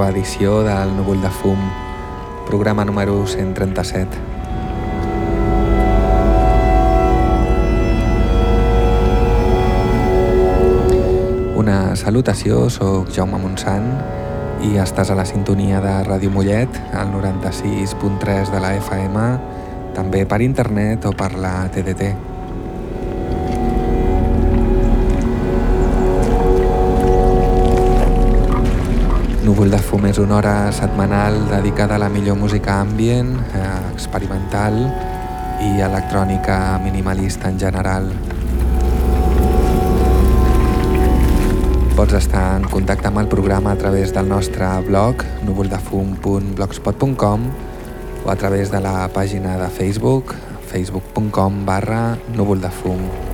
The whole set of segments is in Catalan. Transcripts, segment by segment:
nova edició del Núvol de Fum, programa número 137. Una salutació, sóc Jaume Montsant i estàs a la sintonia de Ràdio Mollet, al 96.3 de la FM, també per internet o per la TDT. Núvol de fum és una hora setmanal dedicada a la millor música ambient, eh, experimental i electrònica minimalista en general. Pots estar en contacte amb el programa a través del nostre blog núvoldefum.blogspot.com o a través de la pàgina de Facebook facebook.com barra núvoldefum.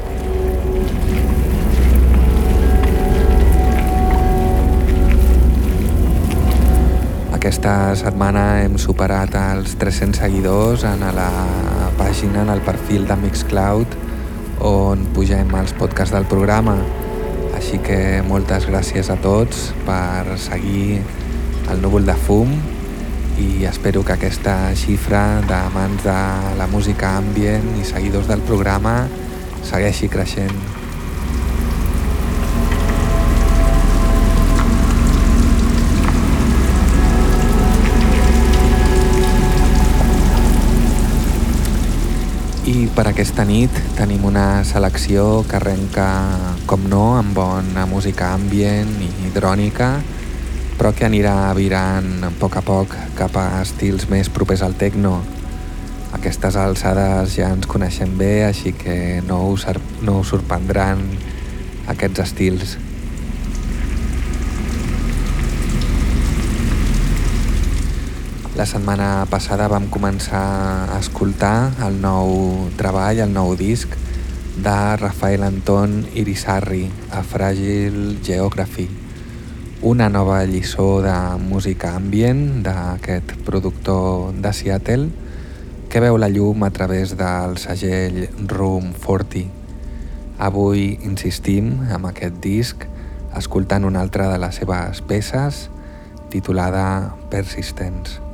Aquesta setmana hem superat els 300 seguidors en la pàgina, en el perfil de Mixcloud, on pugem els podcasts del programa. Així que moltes gràcies a tots per seguir el núvol de fum i espero que aquesta xifra d'amants de la música ambient i seguidors del programa segueixi creixent. Per aquesta nit tenim una selecció que arrenca, com no, amb bona música ambient i hidrònica, però que anirà virant a poc a poc cap a estils més propers al techno. Aquestes alçades ja ens coneixem bé, així que no us, no us sorprendran aquests estils. La setmana passada vam començar a escoltar el nou treball, el nou disc de Rafael Anton Irisarri, a Fragile Geography, una nova lliçó de música ambient d'aquest productor de Seattle que veu la llum a través del segell Room 40. Avui insistim amb aquest disc escoltant una altra de les seves peces titulada Persistence.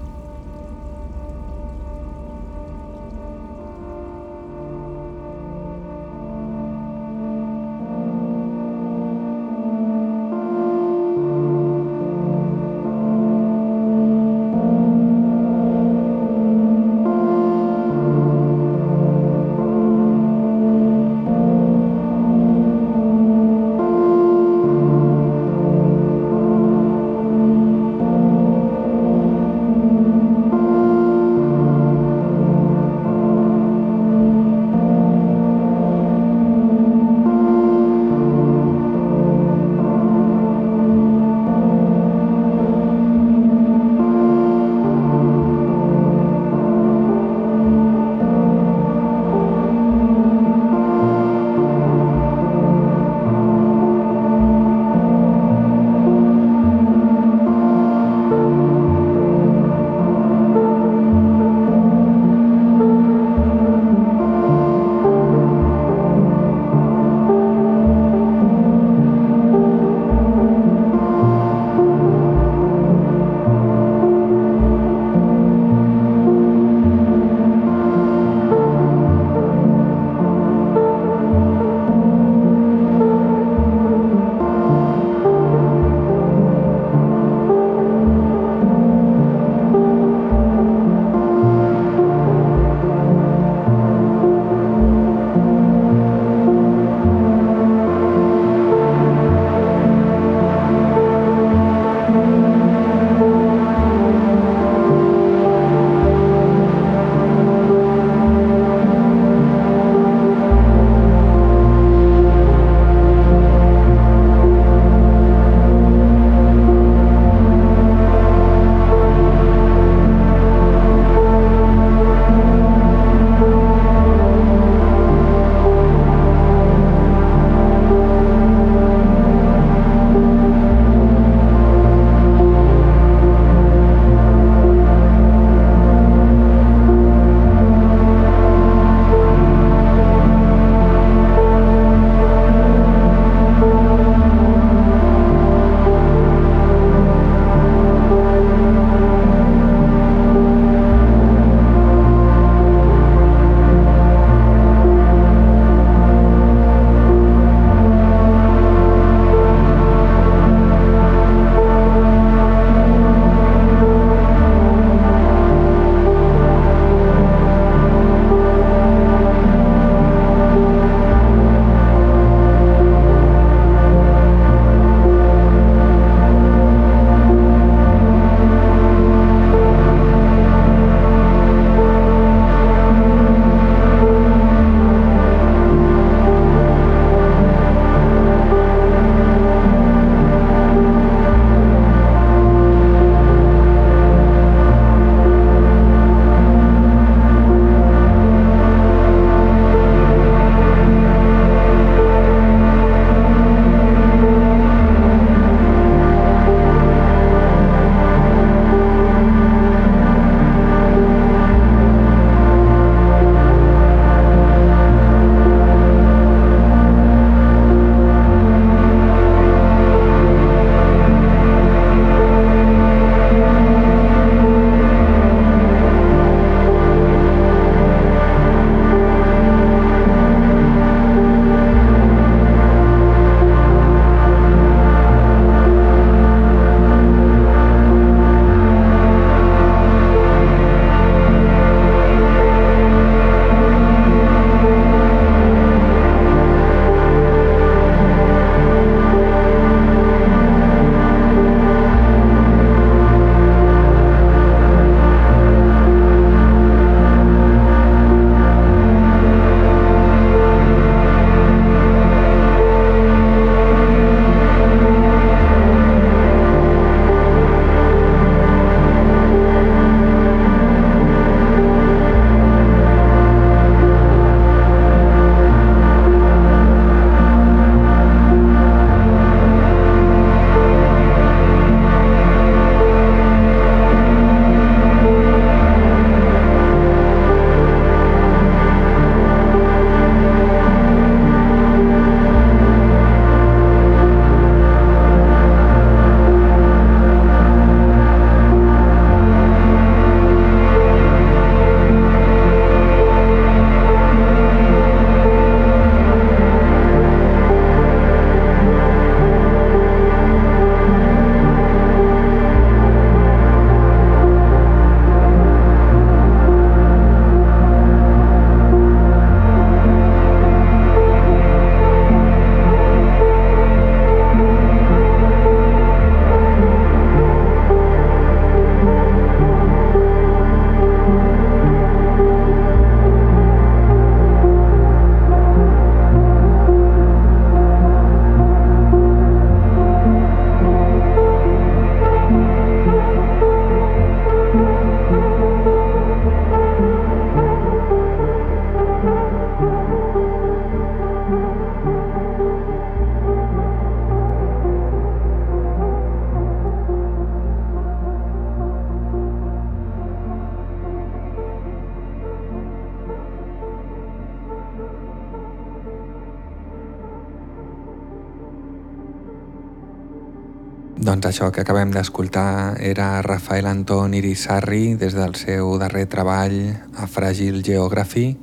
Això que acabem d'escoltar era Rafael Anton Irisarri des del seu darrer treball a Fragile Geography,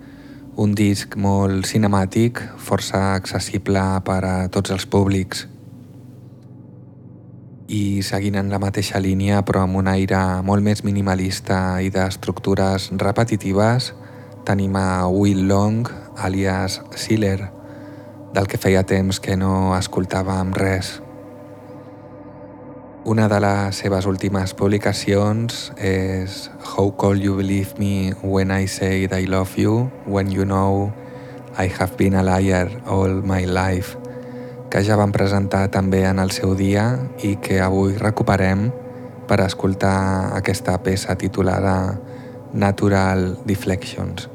un disc molt cinemàtic, força accessible per a tots els públics. I seguint en la mateixa línia però amb un aire molt més minimalista i d'estructures repetitives, tenim a Will Long, alias Sealer, del que feia temps que no escoltàvem res. Una de les seves últimes publicacions és How Could You Believe Me When I Say I Love You When You Know I Have Been a Liar All My Life, que ja vam presentar també en el seu dia i que avui recuperem per escoltar aquesta peça titulada Natural Deflections.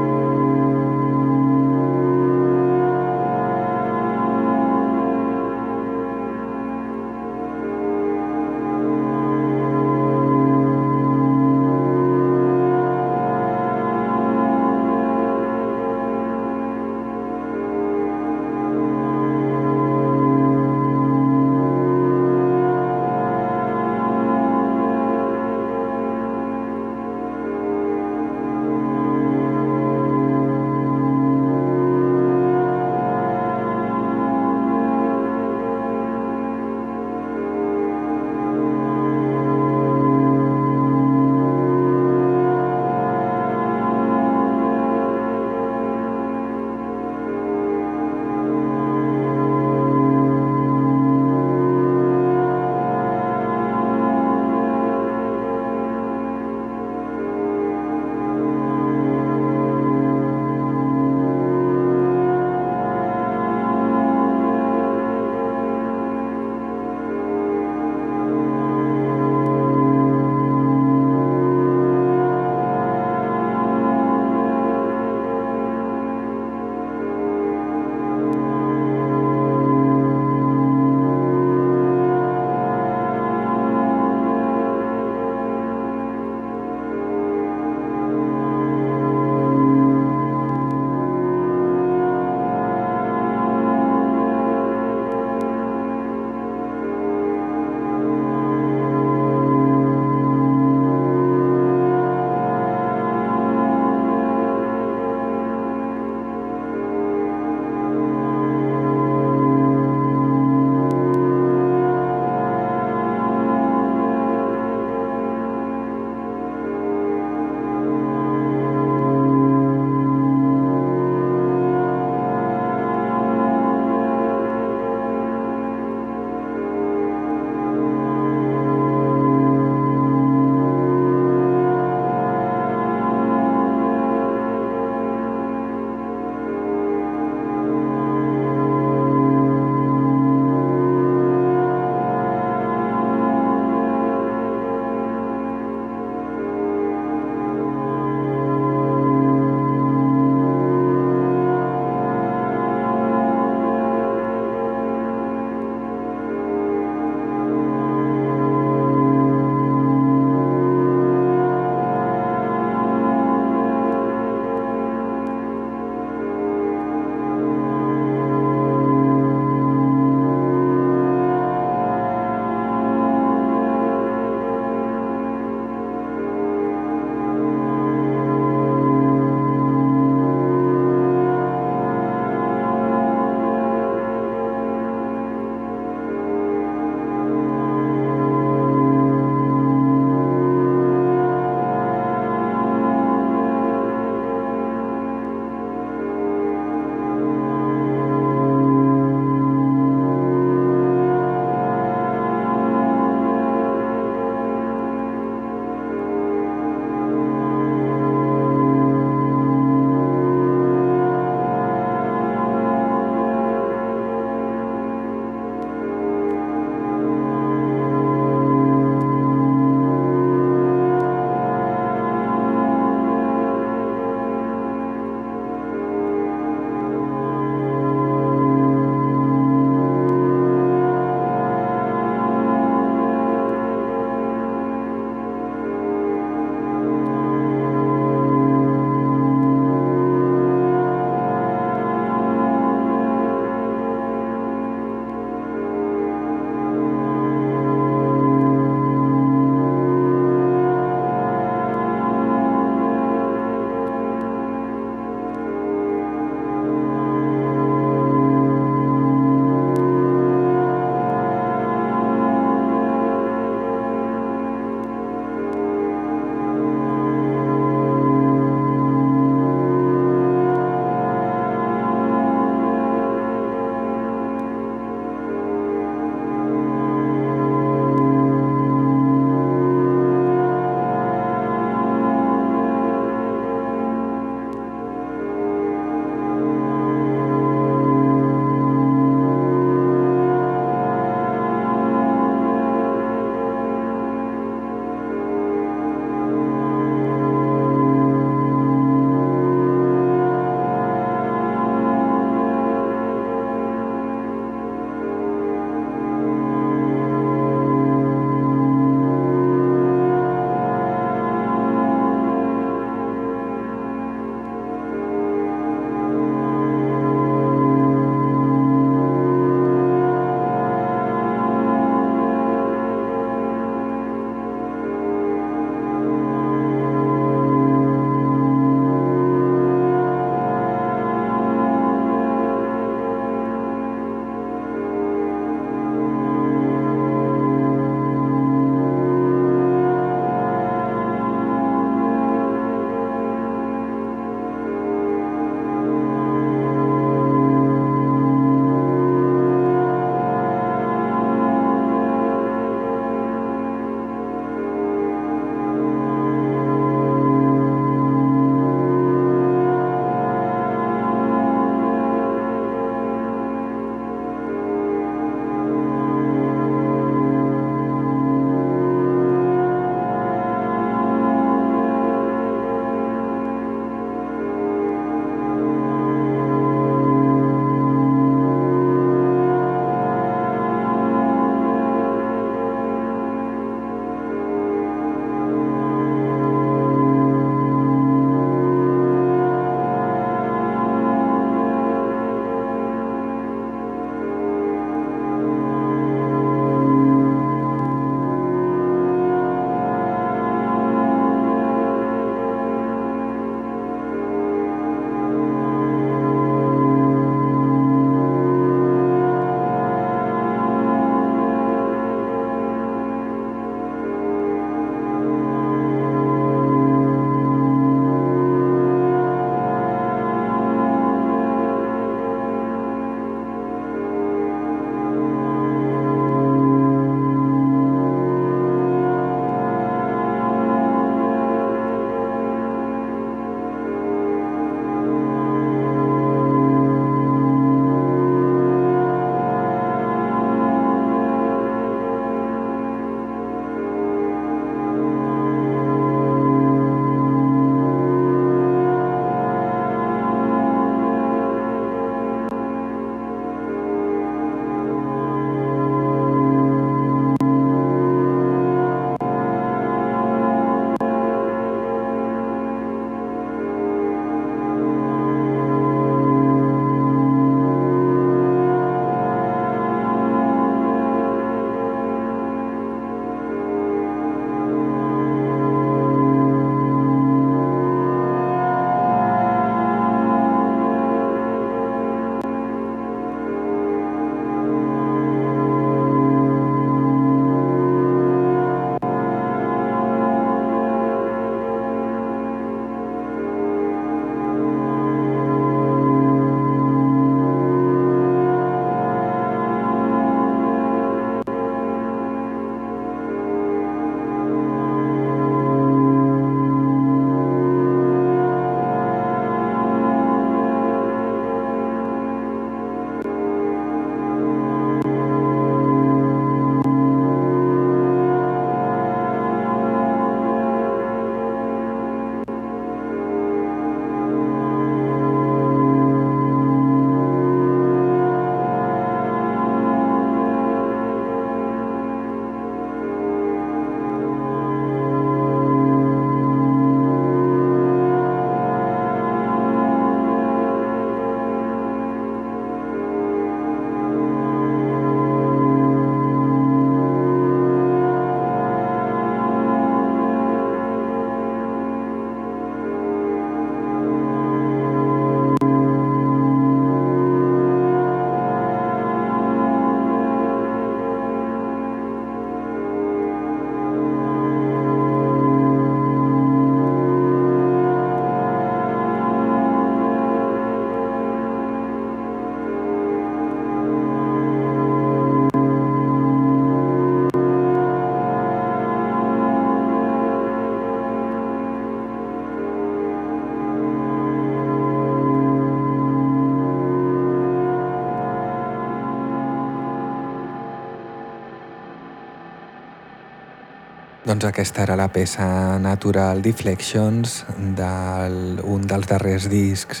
Doncs aquesta era la peça Natural Deflections d'un de dels darrers discs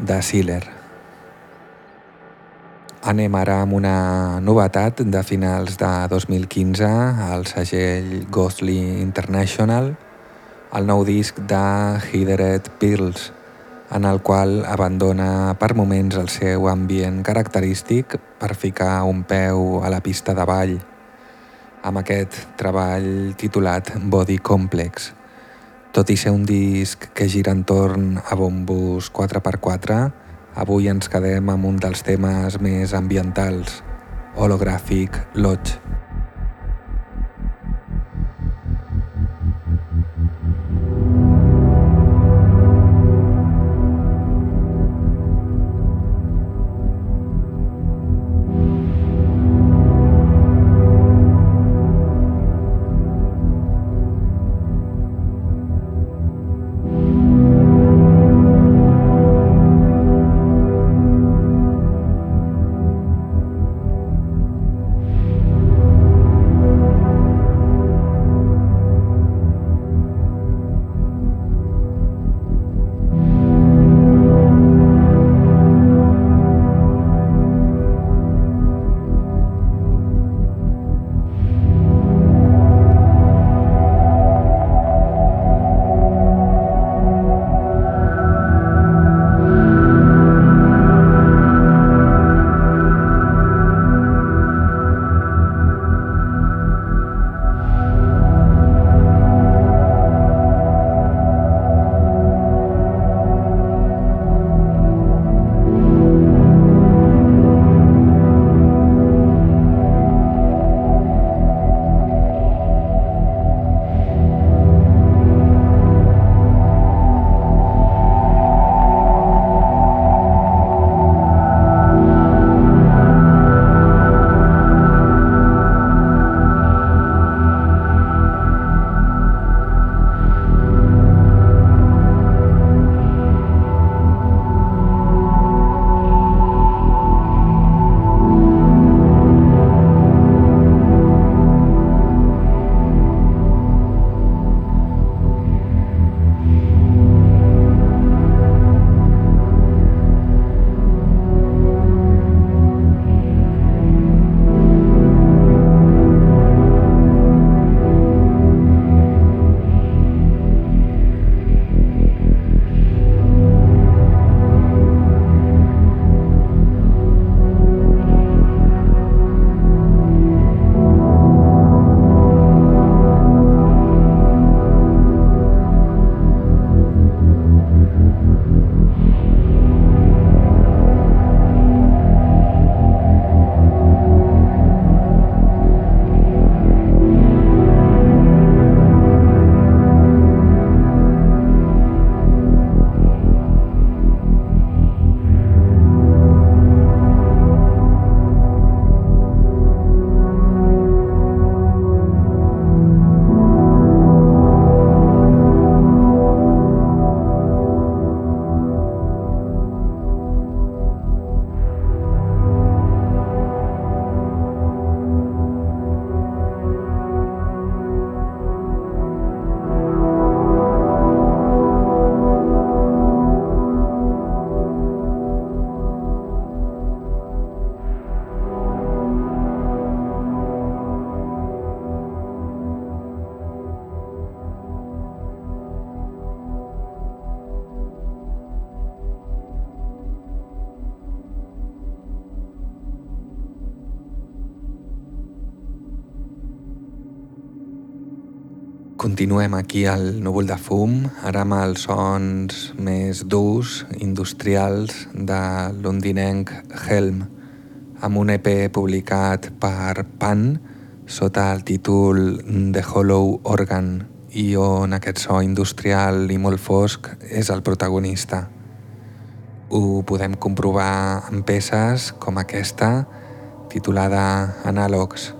de Sealer. Anem ara amb una novetat de finals de 2015 al segell Ghostly International, el nou disc de Hideret Pills, en el qual abandona per moments el seu ambient característic per ficar un peu a la pista de ball amb aquest treball titulat Body Complex. Tot i ser un disc que gira entorn a bombos 4x4, avui ens quedem amb un dels temes més ambientals, Holographic Lodge. Continuem aquí al núvol de fum, ara amb els sons més durs, industrials, de londinenc Helm, amb un EP publicat per Pan sota el títol The Hollow Organ i on aquest so industrial i molt fosc és el protagonista. Ho podem comprovar en peces com aquesta, titulada Anàlogs.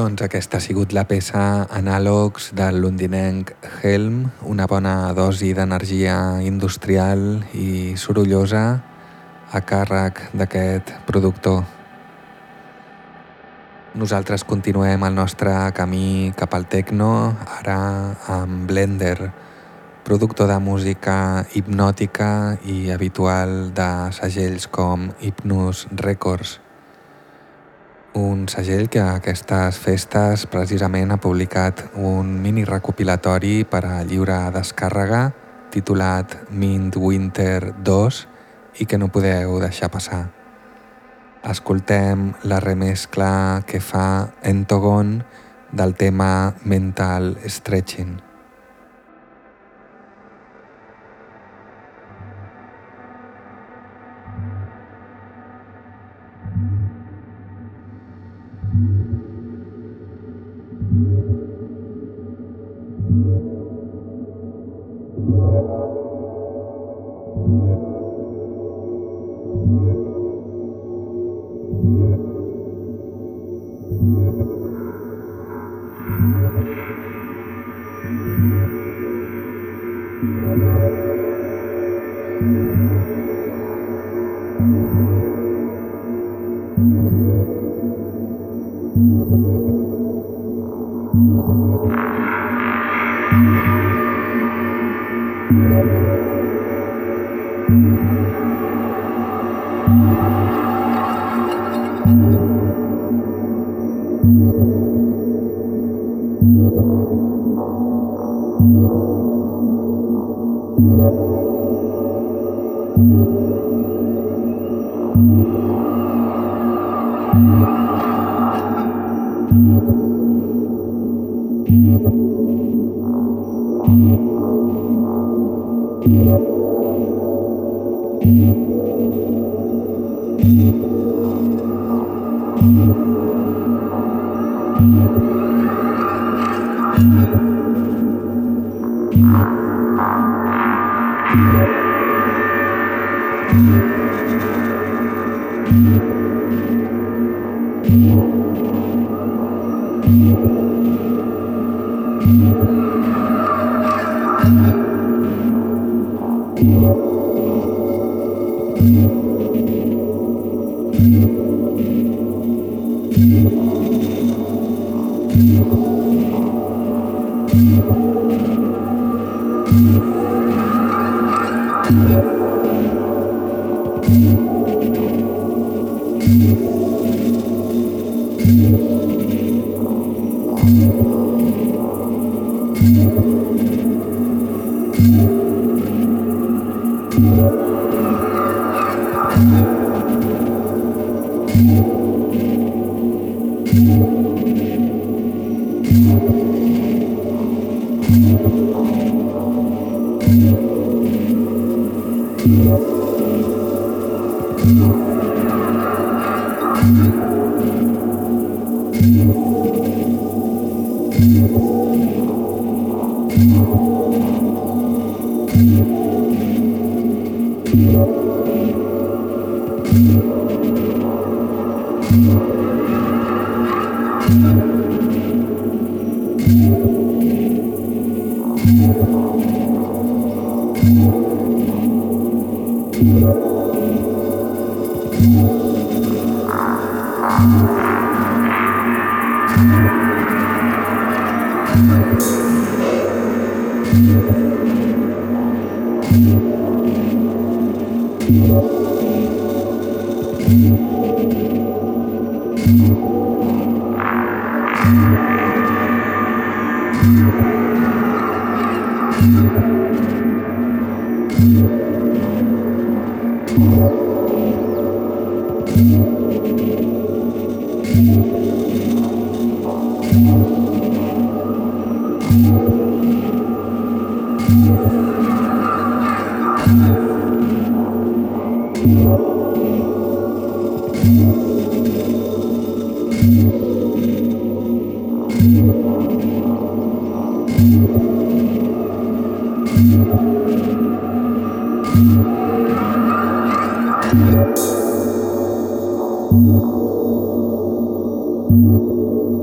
Doncs aquesta ha sigut la peça Anàlogs del londinenc Helm, una bona dosi d'energia industrial i sorollosa a càrrec d'aquest productor. Nosaltres continuem el nostre camí cap al techno, ara amb Blender, productor de música hipnòtica i habitual de segells com Hypnus Records un segell que a aquestes festes precisament ha publicat un mini recopilatori per a lliure descàrrega titulat Mint Winter 2 i que no podeu deixar passar. Escoltem la remescla que fa Entogon del tema Mental Stretching. Thank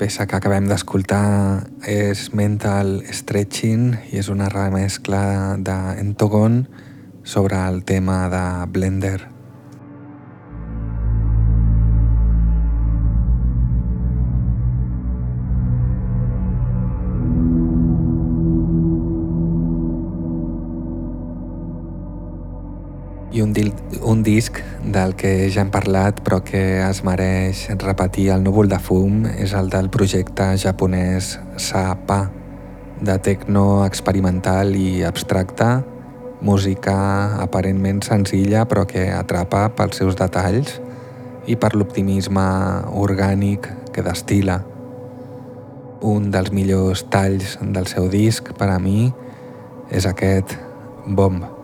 peça que acabem d'escoltar és Mental Stretching i és una remescla d'Entogon sobre el tema de Blender. I un, un disc del que ja hem parlat però que es mereix repetir el núvol de fum és el del projecte japonès Sapa, de tecno experimental i abstracte, música aparentment senzilla però que atrapa pels seus detalls i per l'optimisme orgànic que destila. Un dels millors talls del seu disc per a mi és aquest Bomb.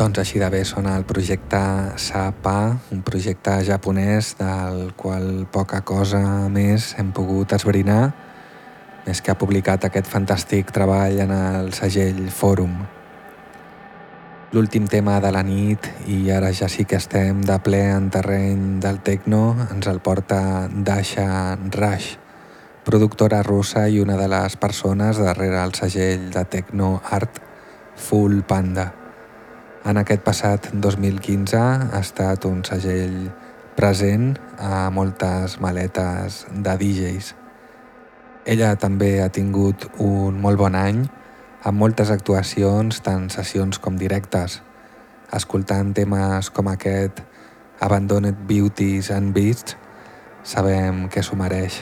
Doncs així de bé sona el projecte SAPA, un projecte japonès del qual poca cosa més hem pogut esbrinar, més que ha publicat aquest fantàstic treball en el segell Fòrum. L'últim tema de la nit, i ara ja sí que estem de ple en terreny del techno, ens el porta Dasha Rush, productora russa i una de les persones darrere el segell de techno art Full Panda. En aquest passat 2015 ha estat un segell present a moltes maletes de DJs. Ella també ha tingut un molt bon any amb moltes actuacions, tant sessions com directes, escoltant temes com aquest Abandoned Beauties and Beasts, sabem que s'ho mereix.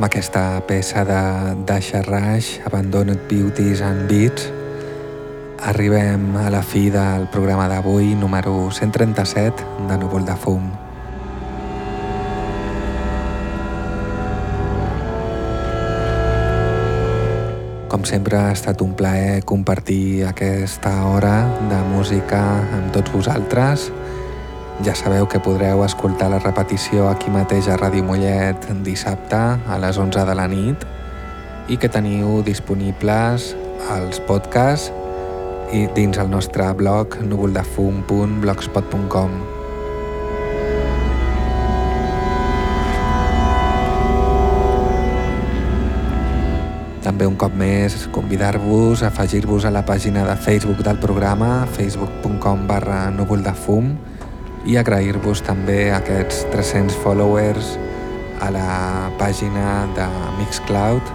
Amb aquesta peça de Dasha Rush, Abandoned Beauties and Beats, arribem a la fi del programa d'avui, número 137 de Núvol de Fum. Com sempre ha estat un plaer compartir aquesta hora de música amb tots vosaltres ja sabeu que podreu escoltar la repetició aquí mateix a Ràdio Mollet dissabte a les 11 de la nit i que teniu disponibles els podcasts i dins el nostre blog núvoldefum.blogspot.com També un cop més convidar-vos a afegir-vos a la pàgina de Facebook del programa facebook.com barra núvoldefum.com i agrair-vos també aquests 300 followers a la pàgina de Mixcloud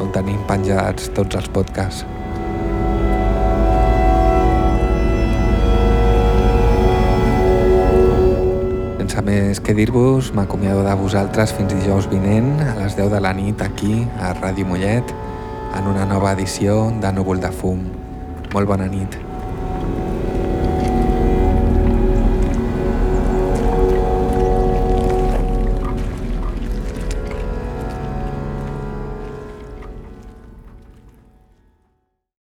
on tenim penjats tots els podcasts. Sense més que dir-vos, m'acomiado de vosaltres fins dijous vinent a les 10 de la nit aquí a Ràdio Mollet en una nova edició de Núvol de Fum. Molt bona nit.